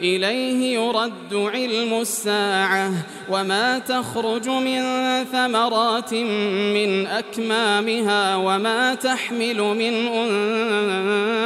إليه يرد علم الساعة وما تخرج من ثمرات من أكمامها وما تحمل من أنثى